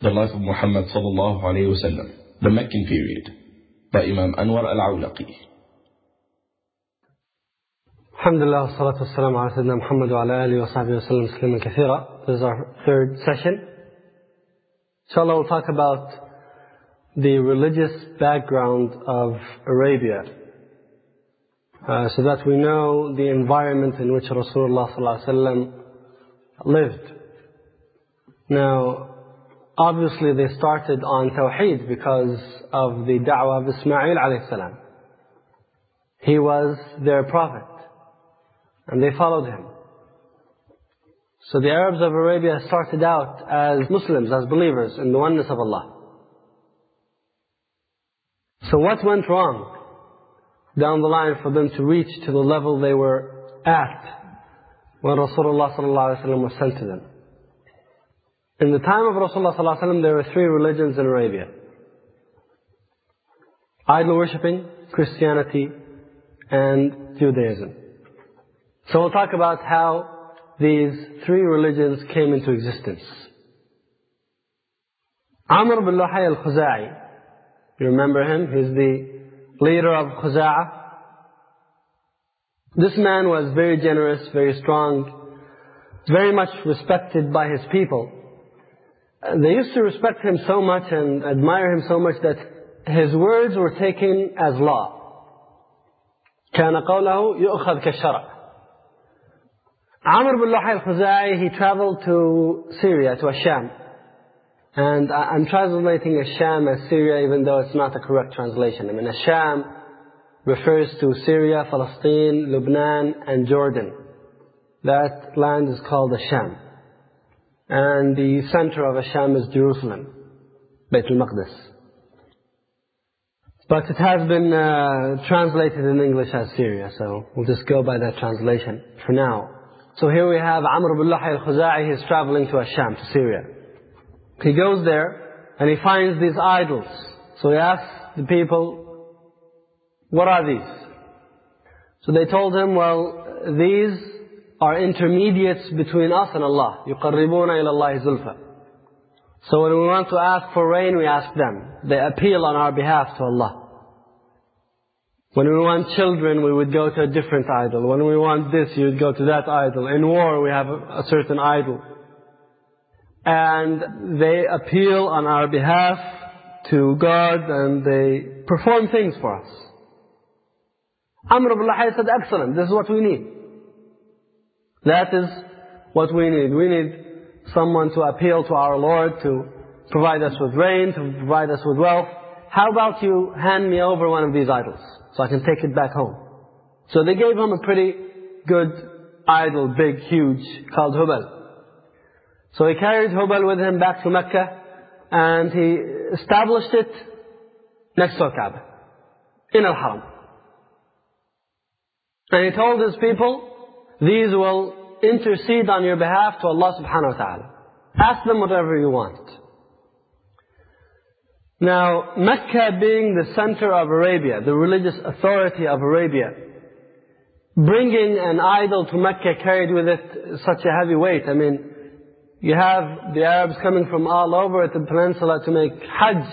The Life of Muhammad sallallahu alayhi wa sallam, The Meccan Period, by Imam Anwar al-Awlaqi. الحمد لله والصلاة والسلام على سيدنا محمد وعلى آله وصحبه وسلم تسليما كثيرا. This is our third session. Inshallah we'll talk about the religious background of Arabia. Uh, so that we know the environment in which Rasulullah ﷺ lived. Now, obviously they started on Tawheed because of the da'wah of Ismail alayhi salam. He was their prophet. And they followed him. So the Arabs of Arabia started out as Muslims, as believers in the oneness of Allah. So what went wrong down the line for them to reach to the level they were at when Rasulullah sallallahu alaihi wasallam was sent to them? In the time of Rasulullah ﷺ, there were three religions in Arabia. Idol worshipping, Christianity, and Judaism. So we'll talk about how these three religions came into existence. Amr bin Luhay al-Khuza'i, you remember him? He's the leader of Khuza'a. This man was very generous, very strong, very much respected by his people. They used to respect him so much and admire him so much that his words were taken as law. كان قوله يؤخذ كالشرع. Amr bin Luhay al-Khuza'i, he traveled to Syria, to Asham. And I'm translating Asham as Syria even though it's not a correct translation. I mean, Asham refers to Syria, Palestine, Lebanon, and Jordan. That land is called Asham. And the center of Asham is Jerusalem, Bayt al-Maqdis. But it has been uh, translated in English as Syria, so we'll just go by that translation for now. So here we have Amr bin Luhay al-Khuza'i, he's traveling to Asham, to Syria. He goes there and he finds these idols. So he asks the people, what are these? So they told him, well, these are intermediates between us and Allah. يُقَرِّبُونَ إِلَى اللَّهِ زُلْفَى So when we want to ask for rain, we ask them. They appeal on our behalf to Allah. When we want children, we would go to a different idol. When we want this, you would go to that idol. In war, we have a certain idol. And they appeal on our behalf to God and they perform things for us. Amr ibn Luhay said, excellent, this is what we need. That is what we need. We need someone to appeal to our Lord, to provide us with rain, to provide us with wealth. How about you hand me over one of these idols? so I can take it back home. So they gave him a pretty good idol, big, huge, called Hubal. So he carried Hubal with him back to Mecca, and he established it next to Kaaba, in Al-Haram. And he told his people, these will intercede on your behalf to Allah subhanahu wa ta'ala. Ask them whatever you want. Now, Mecca being the center of Arabia, the religious authority of Arabia, bringing an idol to Mecca carried with it such a heavy weight. I mean, you have the Arabs coming from all over the peninsula to make Hajj.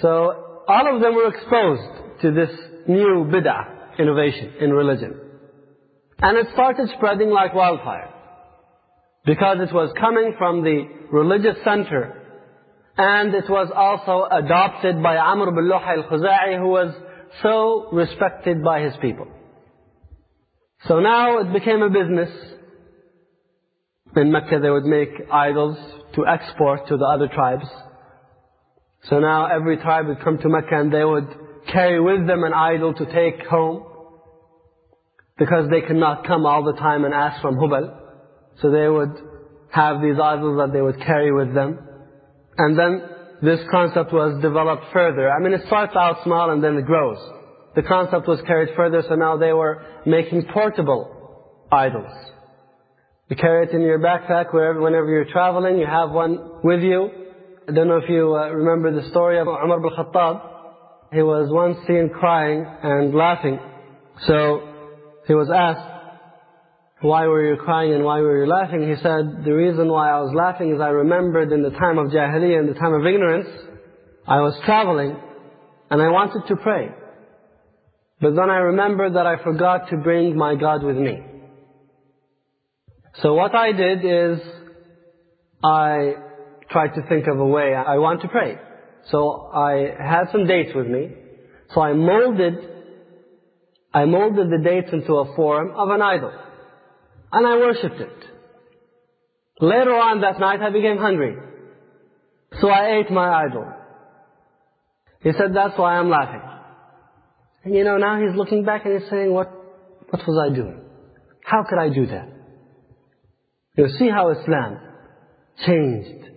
So, all of them were exposed to this new bid'ah innovation in religion. And it started spreading like wildfire. Because it was coming from the religious center and it was also adopted by Amr bin Luhay al-Khuza'i who was so respected by his people. So now it became a business. In Mecca they would make idols to export to the other tribes. So now every tribe would come to Mecca and they would carry with them an idol to take home. Because they could not come all the time and ask from Hubal. So they would have these idols that they would carry with them. And then this concept was developed further. I mean, it starts out small and then it grows. The concept was carried further, so now they were making portable idols. You carry it in your backpack wherever, whenever you're traveling, you have one with you. I don't know if you uh, remember the story of Umar bin Khattab. He was once seen crying and laughing. So he was asked, why were you crying and why were you laughing? He said, the reason why I was laughing is I remembered in the time of Jahiliyyah, in the time of ignorance, I was traveling and I wanted to pray. But then I remembered that I forgot to bring my God with me. So what I did is, I tried to think of a way I want to pray. So I had some dates with me. So I molded, I molded the dates into a form of an idol. And I worshipped it. Later on that night I became hungry. So I ate my idol. He said, that's why I'm laughing. And you know, now he's looking back and he's saying, what, what was I doing? How could I do that? You see how Islam changed.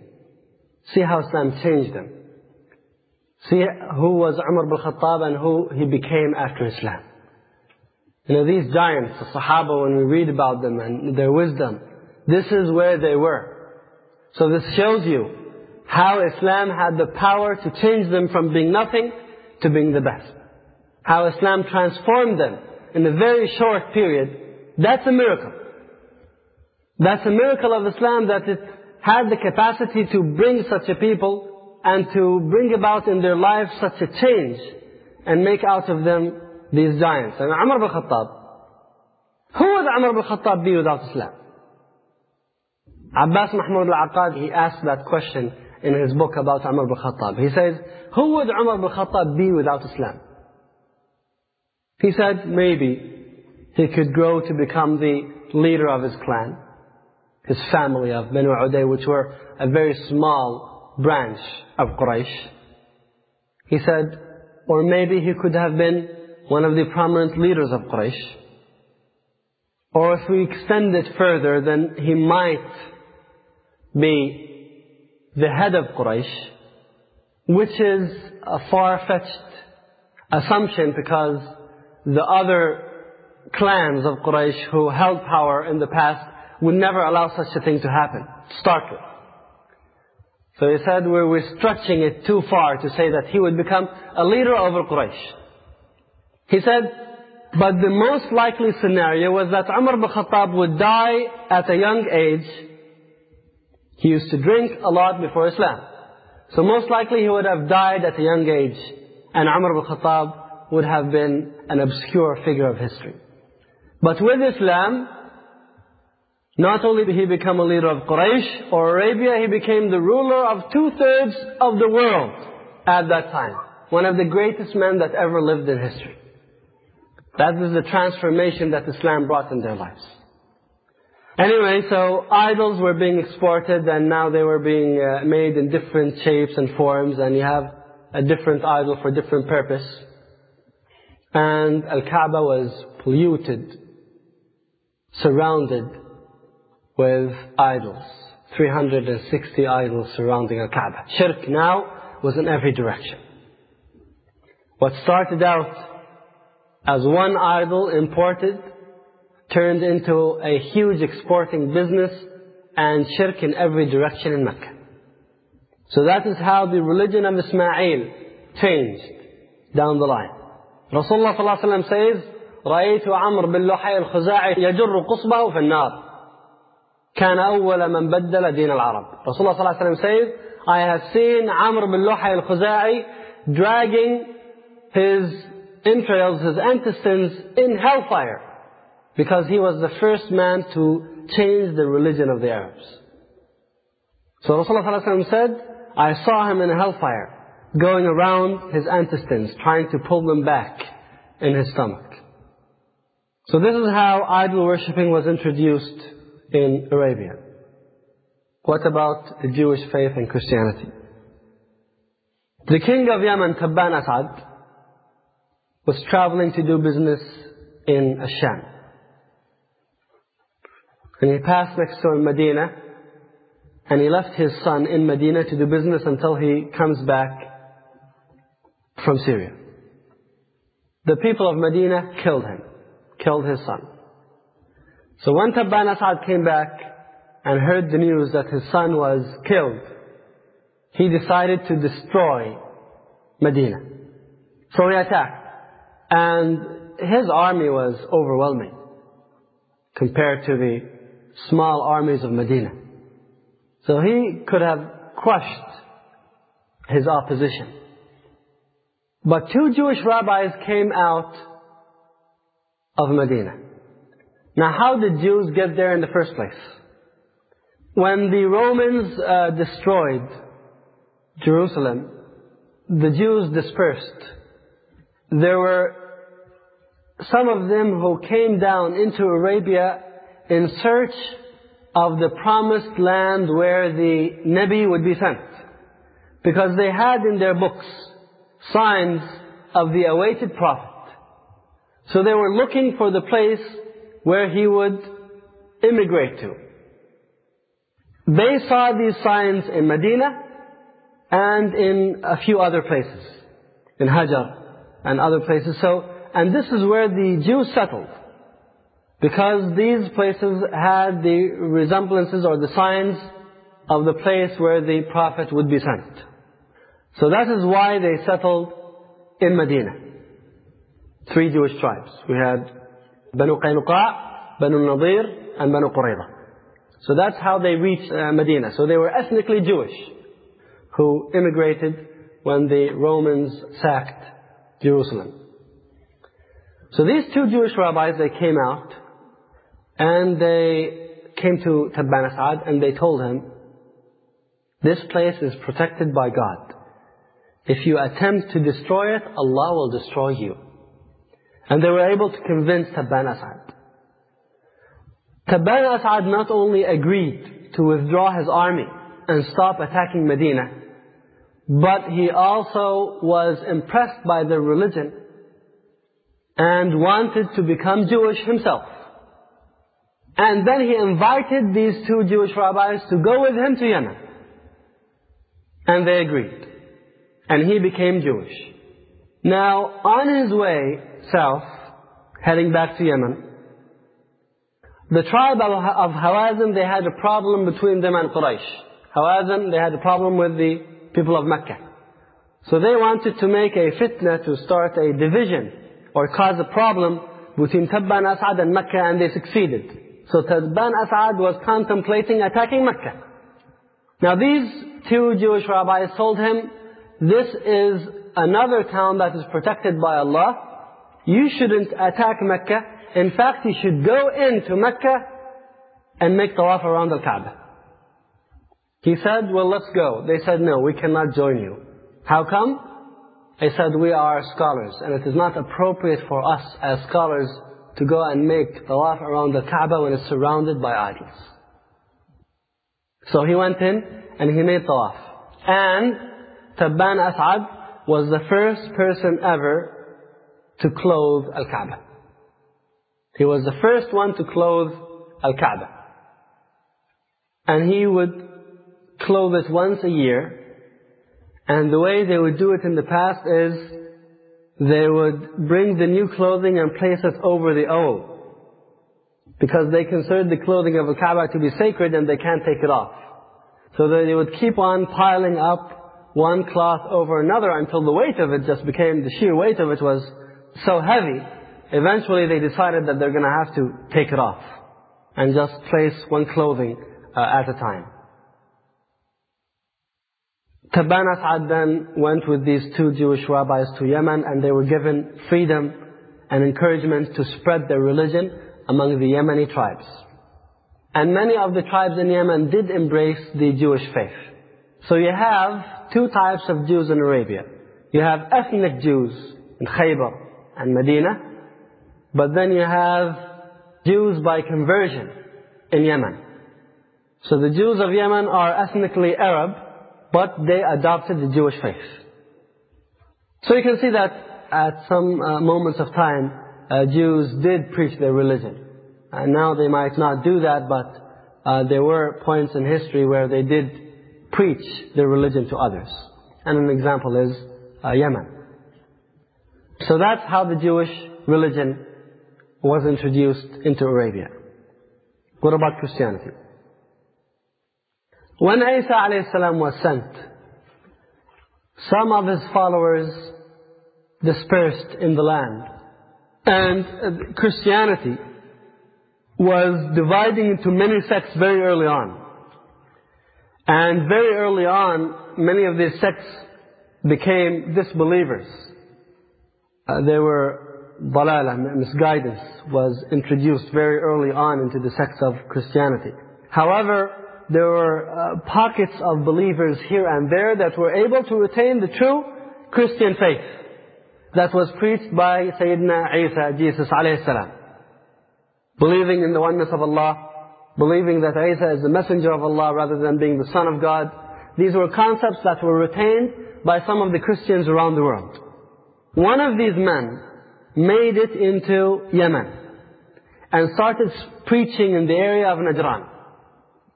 See how Islam changed them. See who was Umar bin Khattab and who he became after Islam. You know, these giants, the Sahaba, when we read about them and their wisdom, this is where they were. So this shows you how Islam had the power to change them from being nothing to being the best. How Islam transformed them in a very short period. That's a miracle. That's a miracle of Islam that it had the capacity to bring such a people and to bring about in their lives such a change and make out of them these giants. And Umar bin Khattab, who would Umar bin Khattab be without Islam? Abbas Mahmoud al-Aqad, he asked that question in his book about Umar bin Khattab. He says, who would Umar bin Khattab be without Islam? He said, maybe he could grow to become the leader of his clan his family of Banu Uday, which were a very small branch of Quraysh. He said, or maybe he could have been one of the prominent leaders of Quraysh. Or if we extend it further, then he might be the head of Quraysh, which is a far-fetched assumption because the other clans of Quraysh who held power in the past would never allow such a thing to happen, to start with. So he said we're, we're stretching it too far to say that he would become a leader over Quraysh. He said, but the most likely scenario was that Umar bin Khattab would die at a young age. He used to drink a lot before Islam. So most likely he would have died at a young age. And Umar bin Khattab would have been an obscure figure of history. But with Islam, not only did he become a leader of Quraysh or Arabia, he became the ruler of two-thirds of the world at that time. One of the greatest men that ever lived in history. That is the transformation that Islam brought in their lives. Anyway, so idols were being exported and now they were being uh, made in different shapes and forms and you have a different idol for different purpose. And Al-Kaaba was polluted, surrounded with idols. 360 idols surrounding Al-Kaaba. Shirk now was in every direction. What started out as one idol imported turned into a huge exporting business and shirk in every direction in Mecca. So that is how the religion of Ismail changed down the line. Rasulullah ﷺ says, رأيت عمرو بن لحي الخزاعي يجر قصبه في النار كان أول من بدل دين العرب. Rasulullah صلى الله عليه وسلم says, I have seen Amr bin Luhay al-Khuzai dragging his entrails, his antecedents in hellfire. Because he was the first man to change the religion of the Arabs. So Rasulullah ﷺ said, I saw him in hellfire, going around his antecedents, trying to pull them back in his stomach. So this is how idol worshipping was introduced in Arabia. What about the Jewish faith and Christianity? The king of Yemen, Tabban Asad, was traveling to do business in Asham. And he passed next to Medina, and he left his son in Medina to do business until he comes back from Syria. The people of Medina killed him, killed his son. So when Tabban Asad came back and heard the news that his son was killed, he decided to destroy Medina. So he attacked. And his army was overwhelming. compared to the small armies of Medina. So he could have crushed his opposition. But two Jewish rabbis came out of Medina. Now how did Jews get there in the first place? When the Romans uh, destroyed Jerusalem, the Jews dispersed. There were some of them who came down into Arabia in search of the promised land where the Nabi would be sent. Because they had in their books signs of the awaited prophet. So they were looking for the place where he would immigrate to. They saw these signs in Medina and in a few other places, in Hajar and other places. So, and this is where the Jews settled. Because these places had the resemblances or the signs of the place where the Prophet would be sent. So that is why they settled in Medina. Three Jewish tribes. We had Banu Qaynuqa, Banu Nadir, and Banu Qurayza. So that's how they reached uh, Medina. So they were ethnically Jewish who immigrated when the Romans sacked Jerusalem. So these two Jewish rabbis, they came out and they came to Tabban As'ad and they told him, this place is protected by God. If you attempt to destroy it, Allah will destroy you. And they were able to convince Tabban As'ad. Tabban As'ad not only agreed to withdraw his army and stop attacking Medina, but he also was impressed by their religion and wanted to become Jewish himself. And then he invited these two Jewish rabbis to go with him to Yemen. And they agreed. And he became Jewish. Now, on his way south, heading back to Yemen, the tribe of, Hawazin, they had a problem between them and Quraysh. Hawazin, they had a problem with the people of Mecca. So they wanted to make a fitna to start a division or cause a problem between Tabban As'ad and Mecca and they succeeded. So Tabban As'ad was contemplating attacking Mecca. Now these two Jewish rabbis told him, this is another town that is protected by Allah. You shouldn't attack Mecca. In fact, you should go into Mecca and make tawaf around the Kaaba. He said, well, let's go. They said, no, we cannot join you. How come? They said, we are scholars, and it is not appropriate for us as scholars to go and make tawaf around the Kaaba when it's surrounded by idols. So he went in, and he made tawaf. And Tabban As'ad was the first person ever to clothe Al-Kaaba. He was the first one to clothe Al-Kaaba. And he would clothe it once a year. And the way they would do it in the past is they would bring the new clothing and place it over the old. Because they considered the clothing of the Kaaba to be sacred and they can't take it off. So they would keep on piling up one cloth over another until the weight of it just became, the sheer weight of it was so heavy. Eventually they decided that they're going to have to take it off and just place one clothing uh, at a time. Tabban As'ad then went with these two Jewish rabbis to Yemen and they were given freedom and encouragement to spread their religion among the Yemeni tribes. And many of the tribes in Yemen did embrace the Jewish faith. So you have two types of Jews in Arabia. You have ethnic Jews in Khaybar and Medina, but then you have Jews by conversion in Yemen. So the Jews of Yemen are ethnically Arab, but they adopted the Jewish faith. So you can see that at some uh, moments of time, uh, Jews did preach their religion. And now they might not do that, but uh, there were points in history where they did preach their religion to others. And an example is uh, Yemen. So that's how the Jewish religion was introduced into Arabia. What about Christianity? When Isa a.s. was sent, some of his followers dispersed in the land. And Christianity was dividing into many sects very early on. And very early on, many of these sects became disbelievers. Uh, they were dalala, misguidance was introduced very early on into the sects of Christianity. However, there were uh, pockets of believers here and there that were able to retain the true Christian faith that was preached by Sayyidina Isa, Jesus alayhi salam. Believing in the oneness of Allah, believing that Isa is the messenger of Allah rather than being the son of God. These were concepts that were retained by some of the Christians around the world. One of these men made it into Yemen and started preaching in the area of Najran.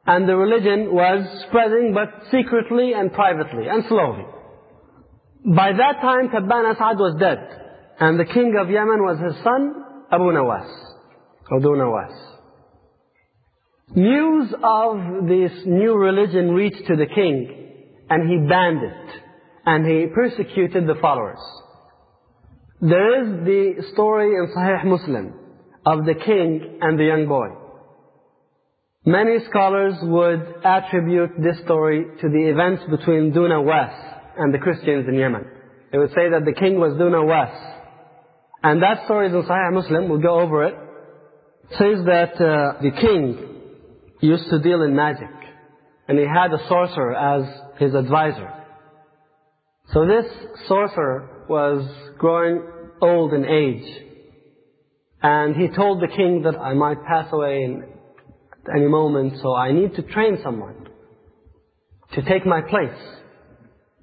And the religion was spreading but secretly and privately and slowly. By that time, Tabban Asad was dead. And the king of Yemen was his son, Abu Nawas. Abu Nawas. News of this new religion reached to the king, and he banned it, and he persecuted the followers. There is the story in Sahih Muslim of the king and the young boy. Many scholars would attribute this story to the events between Dhu Nuwas and the Christians in Yemen. They would say that the king was Dhu Nuwas. And that story is in Sahih Muslim, we'll go over it. it says that uh, the king used to deal in magic. And he had a sorcerer as his advisor. So this sorcerer was growing old in age. And he told the king that I might pass away in any moment, so I need to train someone to take my place.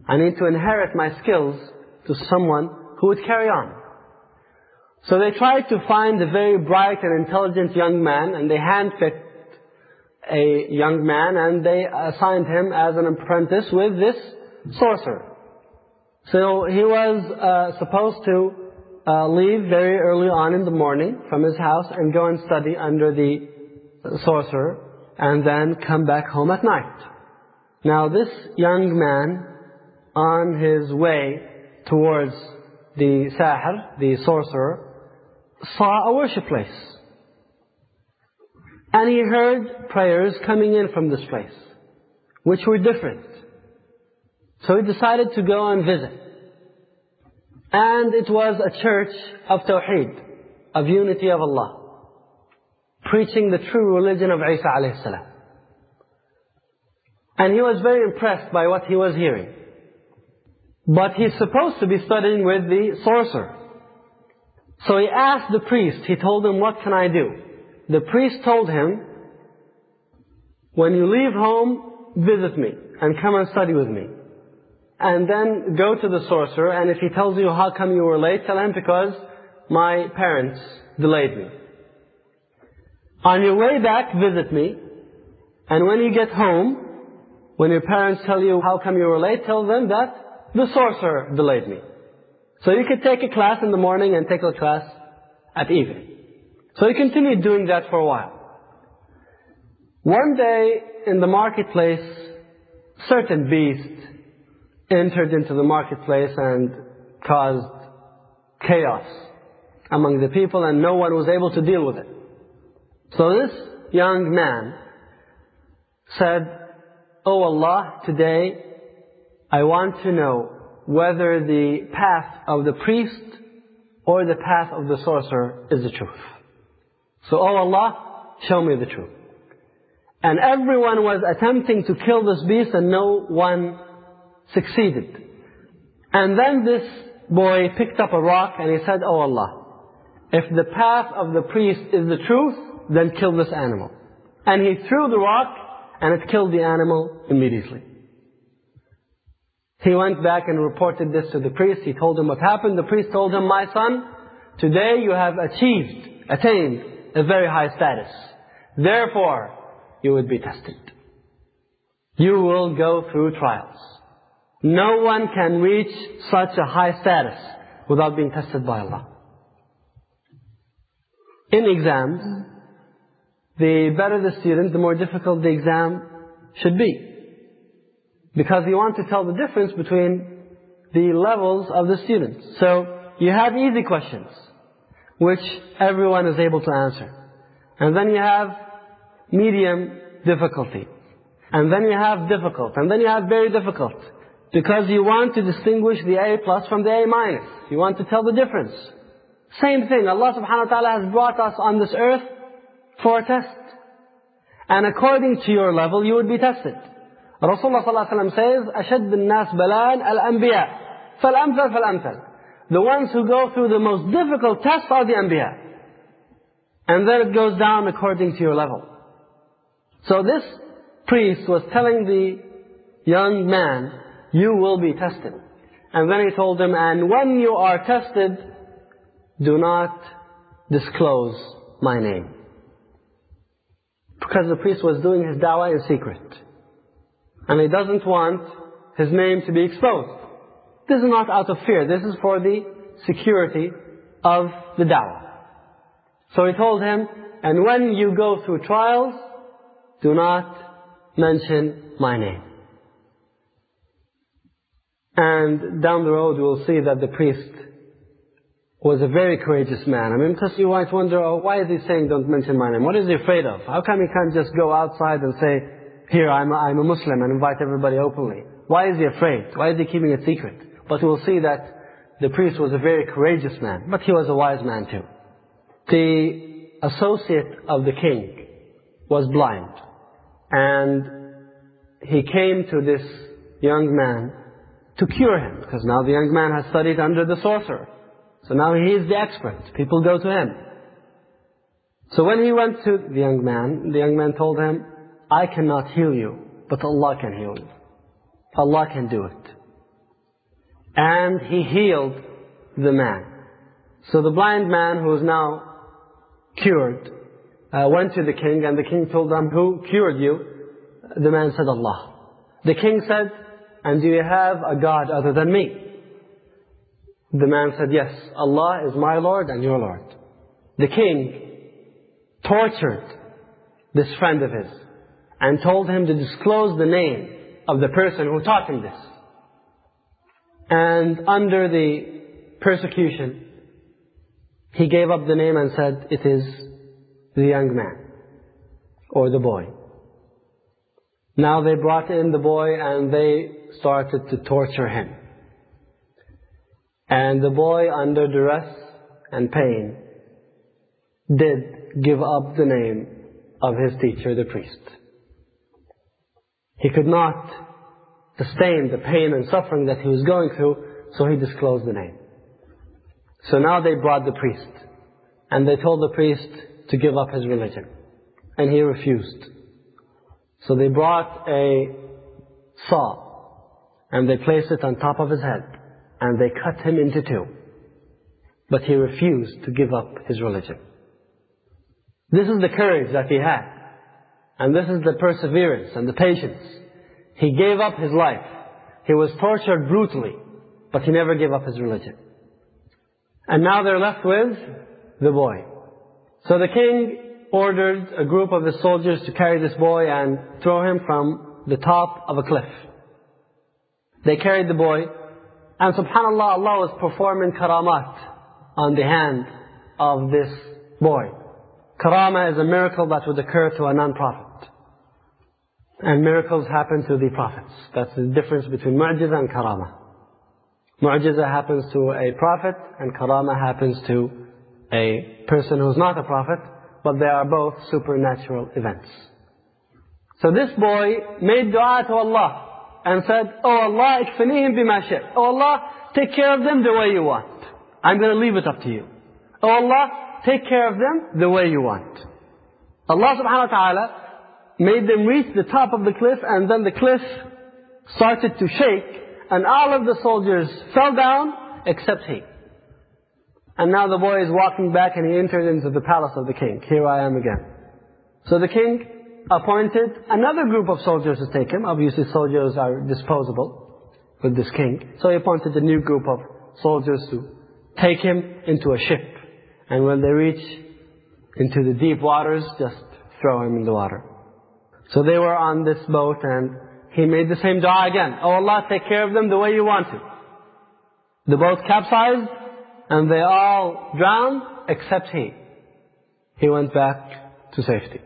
I need to inherit my skills to someone who would carry on. So they tried to find a very bright and intelligent young man, and they handpicked a young man, and they assigned him as an apprentice with this sorcerer. So he was uh, supposed to uh, leave very early on in the morning from his house and go and study under the sorcerer, and then come back home at night. Now this young man, on his way towards the sahir, the sorcerer, saw a worship place. And he heard prayers coming in from this place, which were different. So he decided to go and visit. And it was a church of Tawheed, of unity of Allah preaching the true religion of Isa alayhi salam. And he was very impressed by what he was hearing. But he's supposed to be studying with the sorcerer. So he asked the priest, he told him, what can I do? The priest told him, when you leave home, visit me and come and study with me. And then go to the sorcerer and if he tells you how come you were late, tell him because my parents delayed me. On your way back, visit me. And when you get home, when your parents tell you how come you were late, tell them that the sorcerer delayed me. So you could take a class in the morning and take a class at evening. So he continued doing that for a while. One day in the marketplace, certain beast entered into the marketplace and caused chaos among the people and no one was able to deal with it. So this young man said, Oh Allah, today I want to know whether the path of the priest or the path of the sorcerer is the truth. So, oh Allah, show me the truth. And everyone was attempting to kill this beast and no one succeeded. And then this boy picked up a rock and he said, Oh Allah, if the path of the priest is the truth, then kill this animal. And he threw the rock and it killed the animal immediately. He went back and reported this to the priest. He told him what happened. The priest told him, my son, today you have achieved, attained a very high status. Therefore, you would be tested. You will go through trials. No one can reach such a high status without being tested by Allah. In exams, the better the student, the more difficult the exam should be. Because you want to tell the difference between the levels of the students. So you have easy questions, which everyone is able to answer. And then you have medium difficulty. And then you have difficult. And then you have very difficult. Because you want to distinguish the A plus from the A minus. You want to tell the difference. Same thing. Allah subhanahu wa ta'ala has brought us on this earth for a test. And according to your level, you would be tested. Rasulullah sallallahu alaihi wasallam says, أشد الناس بلاء الأنبياء فالأمثل فالأمثل. The ones who go through the most difficult tests are the Anbiya. And then it goes down according to your level. So this priest was telling the young man, you will be tested. And then he told him, and when you are tested, do not disclose my name. Because the priest was doing his da'wah in secret. And he doesn't want his name to be exposed. This is not out of fear. This is for the security of the da'wah. So he told him, and when you go through trials, do not mention my name. And down the road we'll see that the priest was a very courageous man. I mean, because you might wonder, oh, why is he saying don't mention my name? What is he afraid of? How come he can't just go outside and say, here, I'm a, I'm a Muslim and invite everybody openly? Why is he afraid? Why is he keeping it secret? But we'll see that the priest was a very courageous man, but he was a wise man too. The associate of the king was blind. And he came to this young man to cure him, because now the young man has studied under the sorcerer. So now he is the expert. People go to him. So when he went to the young man, the young man told him, I cannot heal you, but Allah can heal you. Allah can do it. And he healed the man. So the blind man who is now cured uh, went to the king and the king told him, who cured you? The man said, Allah. The king said, and do you have a God other than me? The man said, yes, Allah is my Lord and your Lord. The king tortured this friend of his and told him to disclose the name of the person who taught him this. And under the persecution, he gave up the name and said, it is the young man or the boy. Now they brought in the boy and they started to torture him. And the boy, under duress and pain, did give up the name of his teacher, the priest. He could not sustain the pain and suffering that he was going through, so he disclosed the name. So now they brought the priest, and they told the priest to give up his religion. And he refused. So they brought a saw, and they placed it on top of his head, and they cut him into two. But he refused to give up his religion. This is the courage that he had. And this is the perseverance and the patience. He gave up his life. He was tortured brutally, but he never gave up his religion. And now they're left with the boy. So the king ordered a group of his soldiers to carry this boy and throw him from the top of a cliff. They carried the boy, and subhanAllah, Allah was performing karamat on the hand of this boy. Karama is a miracle that would occur to a non-prophet. And miracles happen to the prophets. That's the difference between mu'jiza and karama. Mu'jiza happens to a prophet and karama happens to a person who's not a prophet, but they are both supernatural events. So this boy made dua to Allah and said, Oh Allah, ikfinihim bima Oh Allah, take care of them the way you want. I'm going to leave it up to you. Oh Allah, take care of them the way you want. Allah subhanahu wa ta'ala made them reach the top of the cliff and then the cliff started to shake and all of the soldiers fell down except he. And now the boy is walking back and he entered into the palace of the king. Here I am again. So the king appointed another group of soldiers to take him. Obviously soldiers are disposable with this king. So he appointed a new group of soldiers to take him into a ship. And when they reach into the deep waters, just throw him in the water. So they were on this boat and he made the same dua again. Oh Allah, take care of them the way you want to. The boat capsized and they all drowned except he. He went back to safety.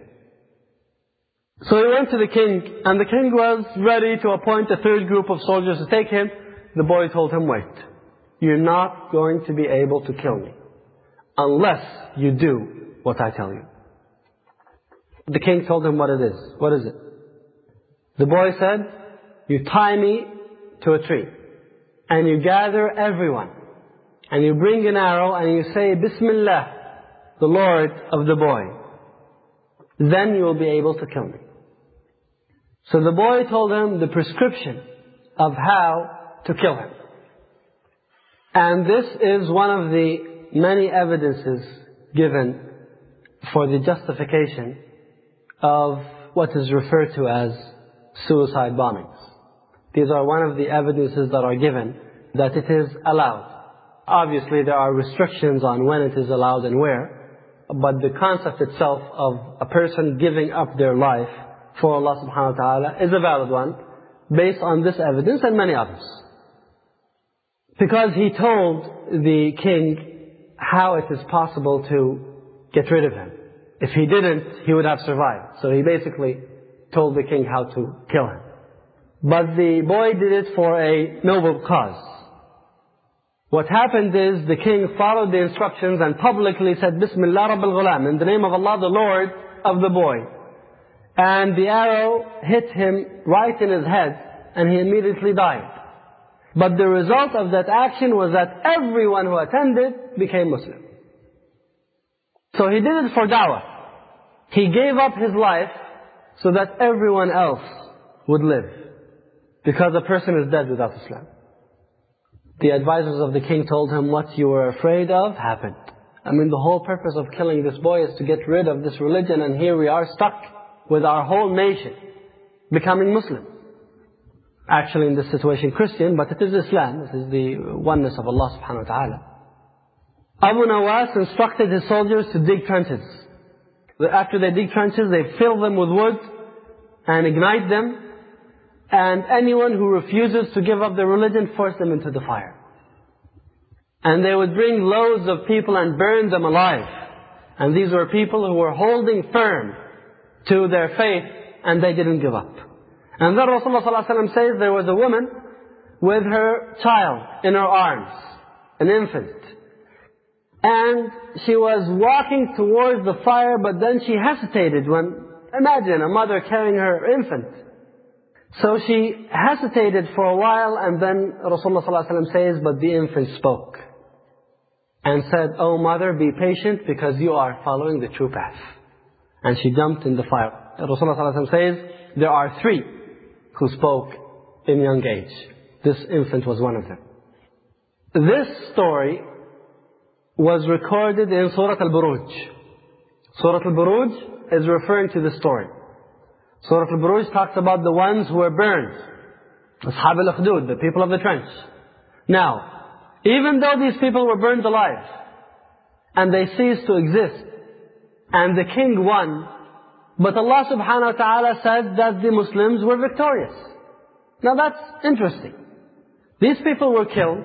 So he went to the king, and the king was ready to appoint a third group of soldiers to take him. The boy told him, wait, you're not going to be able to kill me unless you do what I tell you. The king told him what it is. What is it? The boy said, you tie me to a tree and you gather everyone and you bring an arrow and you say, Bismillah, the Lord of the boy. Then you will be able to kill me. So the boy told him the prescription of how to kill him. And this is one of the many evidences given for the justification of what is referred to as suicide bombings. These are one of the evidences that are given that it is allowed. Obviously there are restrictions on when it is allowed and where, but the concept itself of a person giving up their life for Allah subhanahu wa ta'ala is a valid one based on this evidence and many others. Because he told the king how it is possible to get rid of him. If he didn't, he would have survived. So he basically told the king how to kill him. But the boy did it for a noble cause. What happened is the king followed the instructions and publicly said, Bismillah Rabbil Ghulam, in the name of Allah, the Lord of the boy. And the arrow hit him right in his head and he immediately died. But the result of that action was that everyone who attended became Muslim. So he did it for da'wah. He gave up his life so that everyone else would live. Because a person is dead without Islam. The advisors of the king told him what you were afraid of happened. I mean, the whole purpose of killing this boy is to get rid of this religion and here we are stuck with our whole nation becoming Muslim. Actually in this situation Christian, but it is Islam. It is the oneness of Allah subhanahu wa ta'ala. Abu Nawas instructed his soldiers to dig trenches. After they dig trenches, they fill them with wood and ignite them. And anyone who refuses to give up their religion, force them into the fire. And they would bring loads of people and burn them alive. And these were people who were holding firm to their faith and they didn't give up. And then Rasulullah ﷺ says there was a woman with her child in her arms, an infant. And she was walking towards the fire, but then she hesitated when, imagine a mother carrying her infant. So she hesitated for a while and then Rasulullah ﷺ says, but the infant spoke. And said, Oh mother, be patient because you are following the true path. And she jumped in the fire. Rasulullah says, there are three who spoke in young age. This infant was one of them. This story was recorded in Surah Al-Buruj. Surah Al-Buruj is referring to this story. Surah Al-Buruj talks about the ones who were burned. Ashab al-Ukhdud, the people of the trench. Now, even though these people were burned alive, and they ceased to exist, and the king won, but Allah subhanahu wa ta'ala said that the Muslims were victorious. Now that's interesting. These people were killed.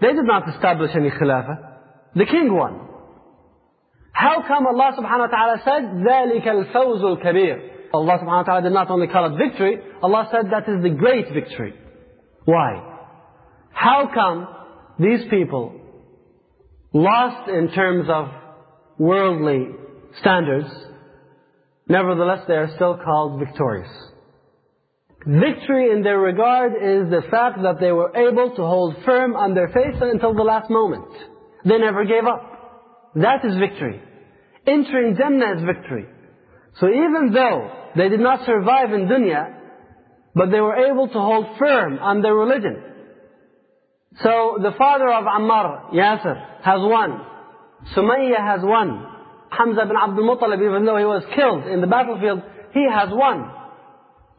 They did not establish any khilafah. The king won. How come Allah subhanahu wa ta'ala said, ذَلِكَ الْفَوْزُ الْكَبِيرُ Allah subhanahu wa ta'ala did not only call it victory, Allah said that is the great victory. Why? How come these people lost in terms of worldly standards, nevertheless they are still called victorious? Victory in their regard is the fact that they were able to hold firm on their faith until the last moment. They never gave up. That is victory. Entering Jannah is victory. So even though they did not survive in dunya, but they were able to hold firm on their religion. So the father of Ammar, Yasir, has won. Sumayya has won. Hamza bin Abdul Muttalib, even though he was killed in the battlefield, he has won.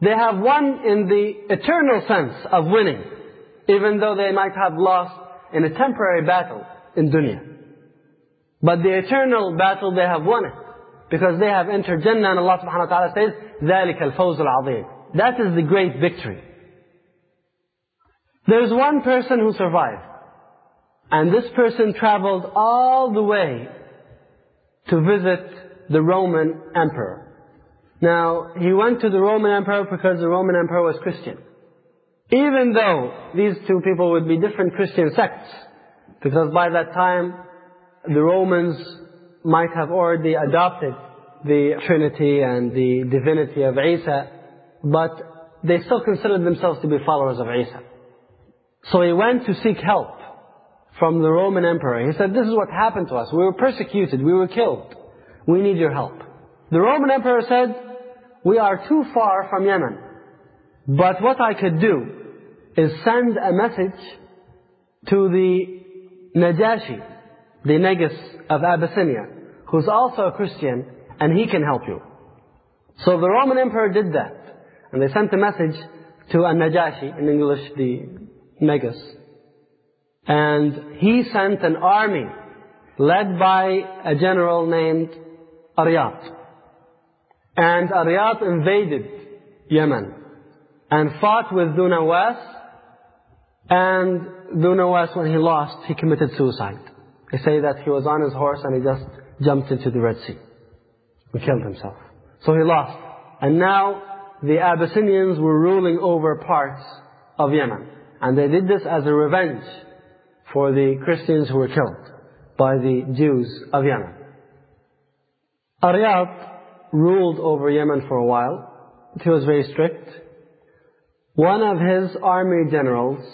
They have won in the eternal sense of winning, even though they might have lost in a temporary battle in dunya. But the eternal battle, they have won it. Because they have entered Jannah and Allah subhanahu wa ta'ala says, ذَلِكَ الْفَوْزُ الْعَظِيمُ That is the great victory. There's one person who survived. And this person traveled all the way to visit the Roman emperor. Now, he went to the Roman emperor because the Roman emperor was Christian. Even though these two people would be different Christian sects, because by that time the Romans might have already adopted the Trinity and the divinity of Isa, but they still considered themselves to be followers of Isa. So he went to seek help from the Roman emperor. He said, this is what happened to us. We were persecuted. We were killed. We need your help. The Roman emperor said, we are too far from Yemen. But what I could do is send a message to the Najashi, the Negus of Abyssinia, who's also a Christian, and he can help you. So the Roman emperor did that. And they sent a message to a Najashi, in English the Negus. And he sent an army led by a general named Ariyat. And Ariyat invaded Yemen and fought with Dhu Nuwas. And Dhu Nuwas, when he lost, he committed suicide. They say that he was on his horse and he just jumped into the Red Sea and killed himself. So he lost. And now the Abyssinians were ruling over parts of Yemen. And they did this as a revenge for the Christians who were killed by the Jews of Yemen. Ariyat ruled over Yemen for a while. He was very strict. One of his army generals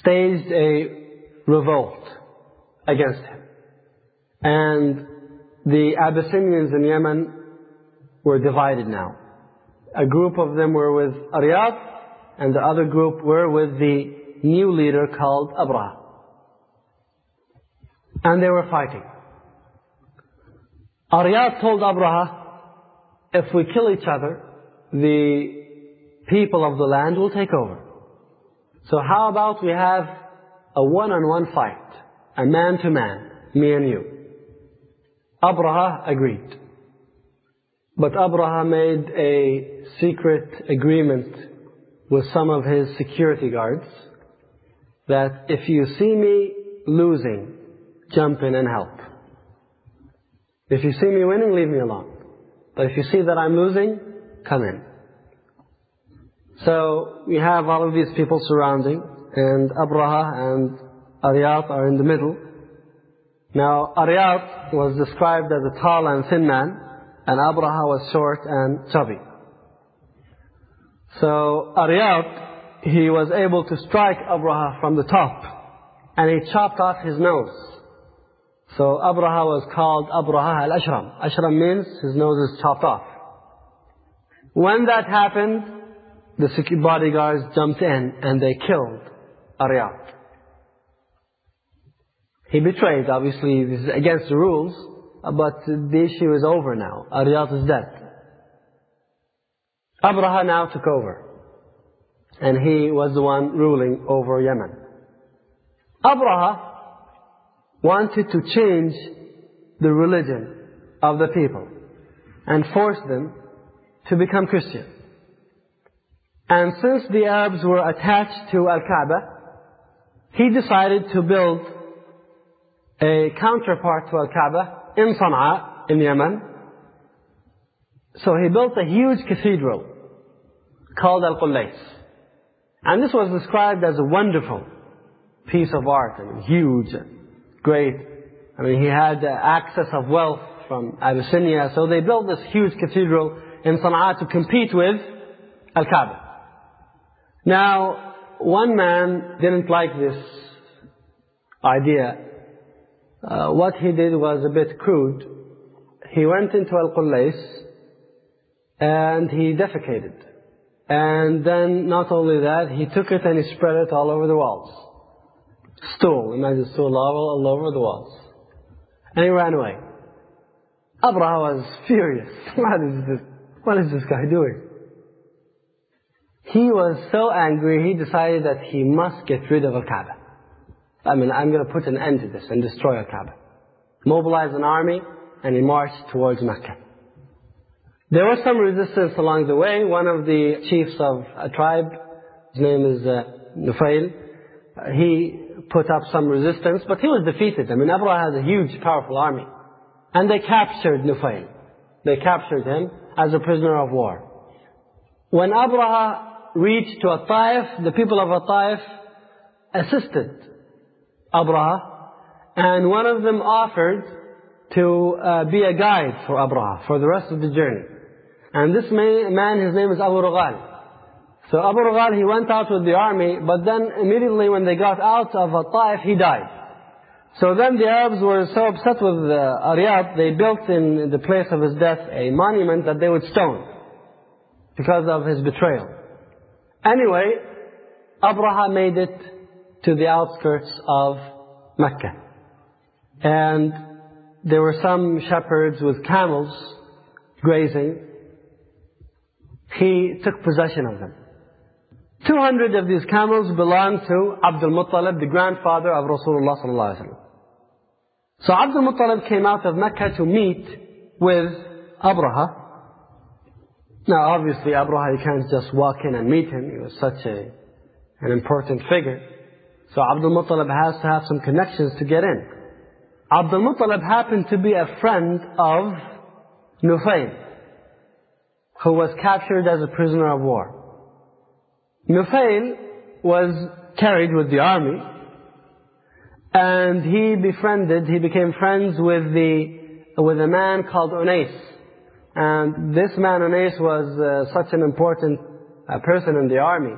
staged a revolt against him. And the Abyssinians in Yemen were divided now. A group of them were with Ariyat, and the other group were with the new leader called Abraha. And they were fighting. Ariyat told Abraha, if we kill each other, the people of the land will take over. So how about we have a one-on-one fight, a man-to-man, me and you. Abraha agreed. But Abraha made a secret agreement with some of his security guards that if you see me losing, jump in and help. If you see me winning, leave me alone. But if you see that I'm losing, come in. So we have all of these people surrounding, and Abraha and Ariyat are in the middle. Now, Ariyat was described as a tall and thin man, and Abraha was short and chubby. So, Ariyat, he was able to strike Abraha from the top, and he chopped off his nose. So Abraha was called Abraha al-Ashram. Ashram means his nose is chopped off. When that happened, the bodyguards jumped in and they killed Ariyat. He betrayed, obviously, this is against the rules, but the issue is over now. Ariyat is dead. Abraha now took over. And he was the one ruling over Yemen. Abraha wanted to change the religion of the people and force them to become Christian. And since the Arabs were attached to Al-Kaaba, he decided to build a counterpart to Al-Kaaba in Sana'a, in Yemen. So he built a huge cathedral called Al-Qullays. And this was described as a wonderful piece of art, and huge great. I mean, he had access of wealth from Abyssinia, so they built this huge cathedral in Sana'a to compete with Al-Kaaba. Now, one man didn't like this idea. Uh, what he did was a bit crude. He went into Al-Qullays and he defecated. And then not only that, he took it and he spread it all over the walls stool. Imagine stool all, all over the walls. And he ran away. Abraha was furious. What is this? What is this guy doing? He was so angry, he decided that he must get rid of Al-Kaaba. I mean, I'm going to put an end to this and destroy Al-Kaaba. Mobilize an army, and he marched towards Mecca. There was some resistance along the way. One of the chiefs of a tribe, his name is uh, Nufail, he put up some resistance, but he was defeated. I mean, Abraha has a huge, powerful army. And they captured Nufail. They captured him as a prisoner of war. When Abraha reached to At-Taif, the people of At-Taif assisted Abraha, and one of them offered to uh, be a guide for Abraha for the rest of the journey. And this man, his name is Abu Rughal. So Abu Rughal, he went out with the army, but then immediately when they got out of Taif, he died. So then the Arabs were so upset with uh, Ariyat, they built in the place of his death a monument that they would stone because of his betrayal. Anyway, Abraha made it to the outskirts of Mecca. And there were some shepherds with camels grazing. He took possession of them. 200 of these camels belonged to Abdul Muttalib, the grandfather of Rasulullah sallallahu alaihi wasallam. So Abdul Muttalib came out of Mecca to meet with Abraha. Now obviously Abraha, you can't just walk in and meet him. He was such a, an important figure. So Abdul Muttalib has to have some connections to get in. Abdul Muttalib happened to be a friend of Nufayl, who was captured as a prisoner of war. Nufayl was carried with the army, and he befriended, he became friends with the, with a man called Unais. And this man Unais was uh, such an important uh, person in the army.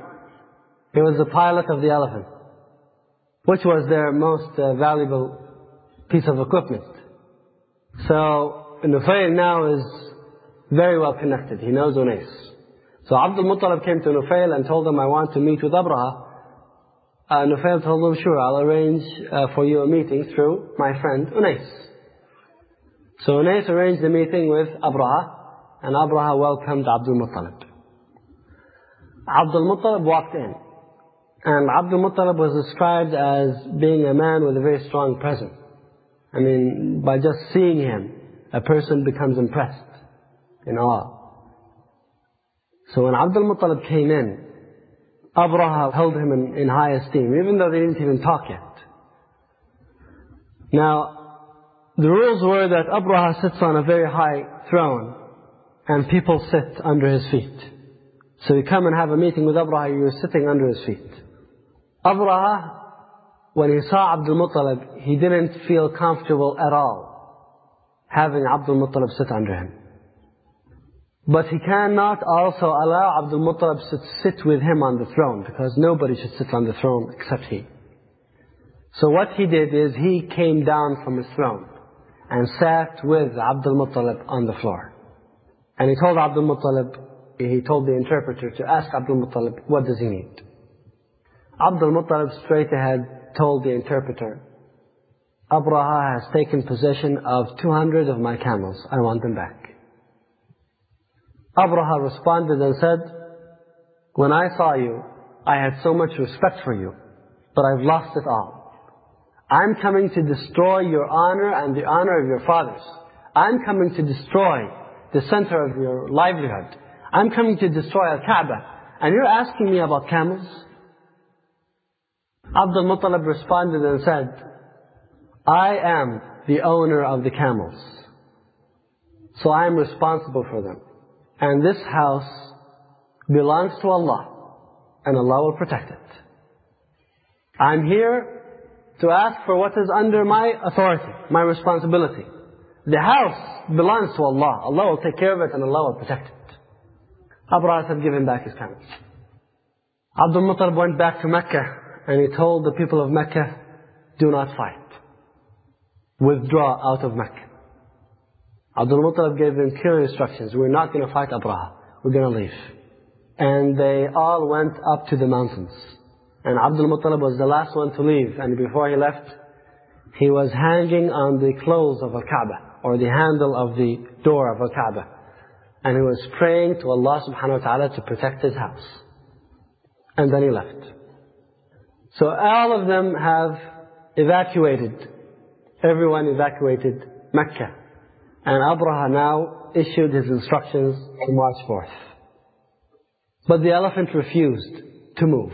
He was the pilot of the elephant, which was their most uh, valuable piece of equipment. So Nufayl now is very well connected. He knows Unais. So Abdul Muttalib came to Nufail and told him, I want to meet with Abraha. Uh, Nufayl told him, sure, I'll arrange uh, for you a meeting through my friend Unais. So Unais arranged the meeting with Abraha, and Abraha welcomed Abdul Muttalib. Abdul Muttalib walked in, and Abdul Muttalib was described as being a man with a very strong presence. I mean, by just seeing him, a person becomes impressed, in awe. So when Abdul Muttalib came in, Abraha held him in, in high esteem, even though they didn't even talk yet. Now, the rules were that Abraha sits on a very high throne, and people sit under his feet. So you come and have a meeting with Abraha, you're sitting under his feet. Abraha, when he saw Abdul Muttalib, he didn't feel comfortable at all having Abdul Muttalib sit under him. But he cannot also allow Abdul Muttalib to sit with him on the throne because nobody should sit on the throne except he. So what he did is he came down from his throne and sat with Abdul Muttalib on the floor. And he told Abdul Muttalib, he told the interpreter to ask Abdul Muttalib, what does he need? Abdul Muttalib straight ahead told the interpreter, Abraha has taken possession of 200 of my camels. I want them back. Abraha responded and said, When I saw you, I had so much respect for you, but I've lost it all. I'm coming to destroy your honor and the honor of your fathers. I'm coming to destroy the center of your livelihood. I'm coming to destroy Al-Kaaba. And you're asking me about camels? Abdul Muttalib responded and said, I am the owner of the camels. So I am responsible for them. And this house belongs to Allah, and Allah will protect it. I'm here to ask for what is under my authority, my responsibility. The house belongs to Allah. Allah will take care of it and Allah will protect it. Abraha said, give him back his camels. Abdul Muttalib went back to Mecca and he told the people of Mecca, do not fight. Withdraw out of Mecca. Abdul Muttalib gave them clear instructions. We're not going to fight Abraha. We're going to leave. And they all went up to the mountains. And Abdul Muttalib was the last one to leave. And before he left, he was hanging on the clothes of Al-Kaaba, or the handle of the door of Al-Kaaba. And he was praying to Allah subhanahu wa ta'ala to protect his house. And then he left. So all of them have evacuated. Everyone evacuated Mecca. And Abraha now issued his instructions to march forth. But the elephant refused to move.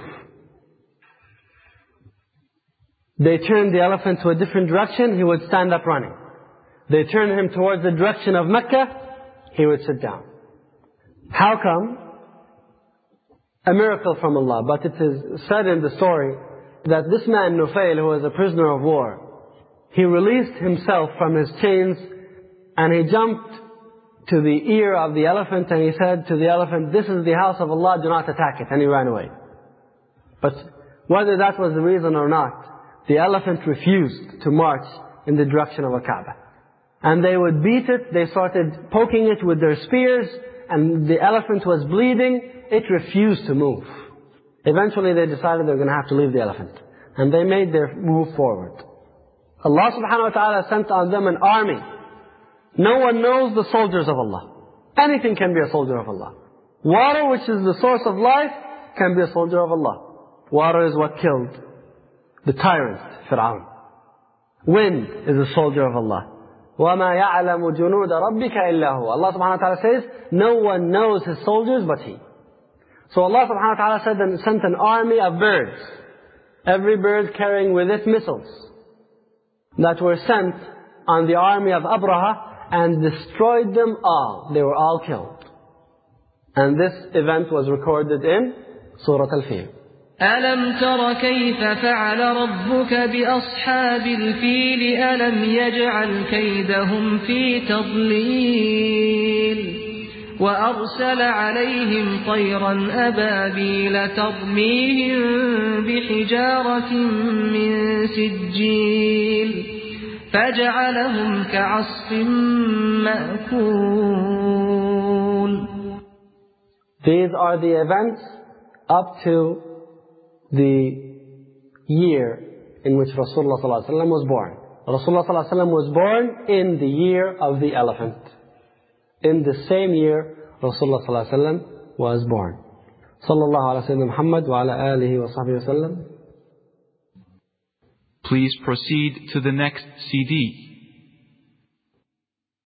They turned the elephant to a different direction, he would stand up running. They turned him towards the direction of Mecca, he would sit down. How come? A miracle from Allah. But it is said in the story that this man, Nufail, who was a prisoner of war, he released himself from his chains and he jumped to the ear of the elephant and he said to the elephant, this is the house of Allah, do not attack it. And he ran away. But whether that was the reason or not, the elephant refused to march in the direction of a Kaaba. And they would beat it, they started poking it with their spears, and the elephant was bleeding, it refused to move. Eventually they decided they were going to have to leave the elephant. And they made their move forward. Allah subhanahu wa ta'ala sent on them an army. No one knows the soldiers of Allah. Anything can be a soldier of Allah. Water, which is the source of life, can be a soldier of Allah. Water is what killed the tyrant, Fir'aun. Wind is a soldier of Allah. وَمَا يَعْلَمُ جُنُودَ رَبِّكَ إِلَّا هُوَ Allah subhanahu wa ta'ala says, no one knows his soldiers but he. So Allah subhanahu wa ta'ala said and sent an army of birds. Every bird carrying with it missiles that were sent on the army of Abraha and destroyed them all. They were all killed. And this event was recorded in Surah Al-Fil. ألم تر كيف فعل ربك بأصحاب الفيل ألم يجعل كيدهم في تضليل وأرسل عليهم طيرا أبابيل ترميهم بحجارة من سجيل فجعلهم كعصف مأكول These are the events up to the year in which Rasulullah ﷺ was born. Rasulullah ﷺ was born in the year of the elephant. In the same year Rasulullah ﷺ was born. صلى الله على سيدنا محمد وعلى آله وصحبه وسلم Please proceed to the next CD.